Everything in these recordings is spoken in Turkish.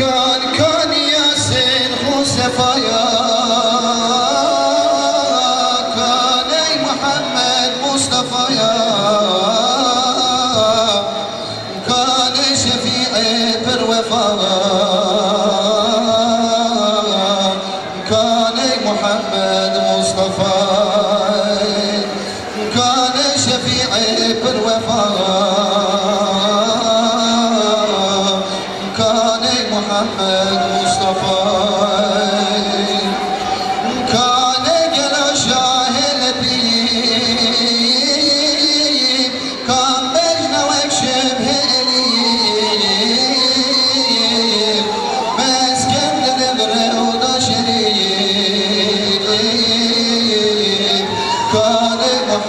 كان كان ياسين خسفايا كان أي محمد مصطفى يا كان أي شفيعي بالوفا كان أي محمد مصطفى كان أي شفيعي بالوفا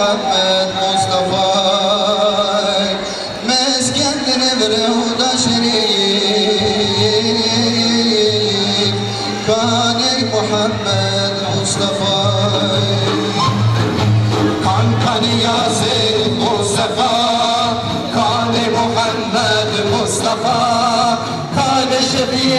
Muhammed Mustafa. Mesken devre oda şerif. Kale Muhammed Mustafa. Kan kan Yasin Mustafa. Kan Muhammed Mustafa. Kan Şefii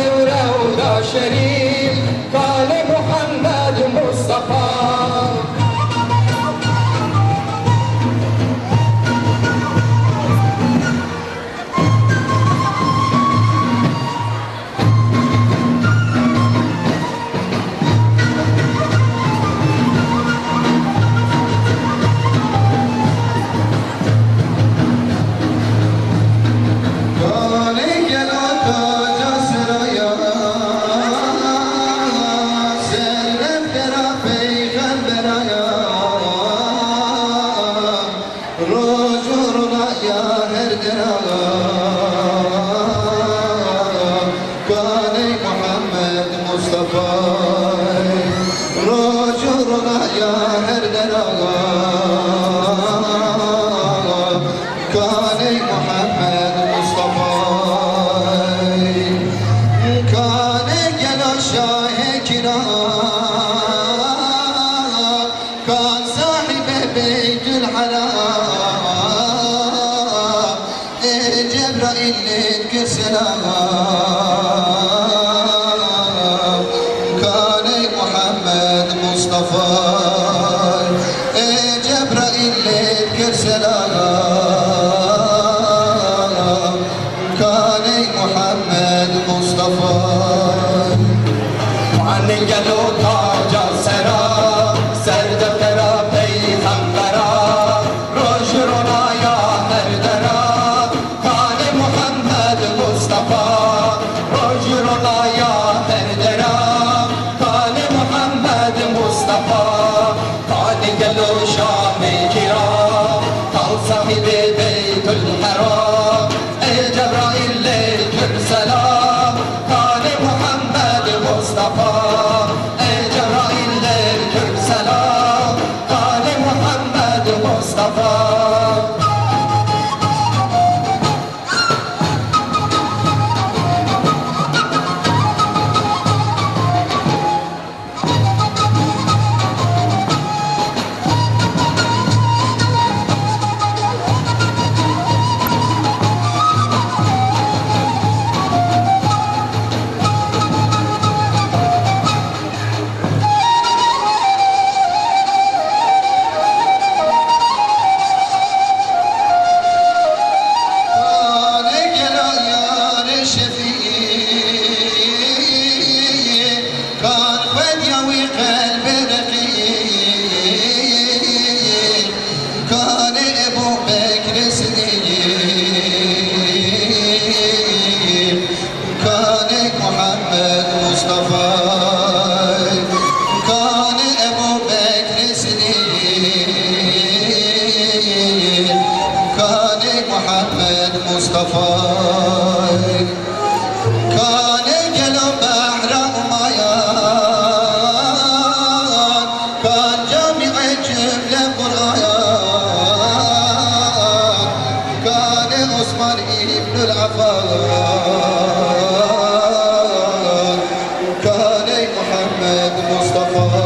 Rocuruna ya her deraga Kale Muhammed Mustafa. Kale gel aşağı kira Kan sahibi Beytül Haram Ey Cebrail'in Kale مکان محمد مصطفی. معنی گلو تا مصطفى كان قلم بحر الميان كان جامع جملة قرآن كان عثمان ابن العفان كان محمد مصطفى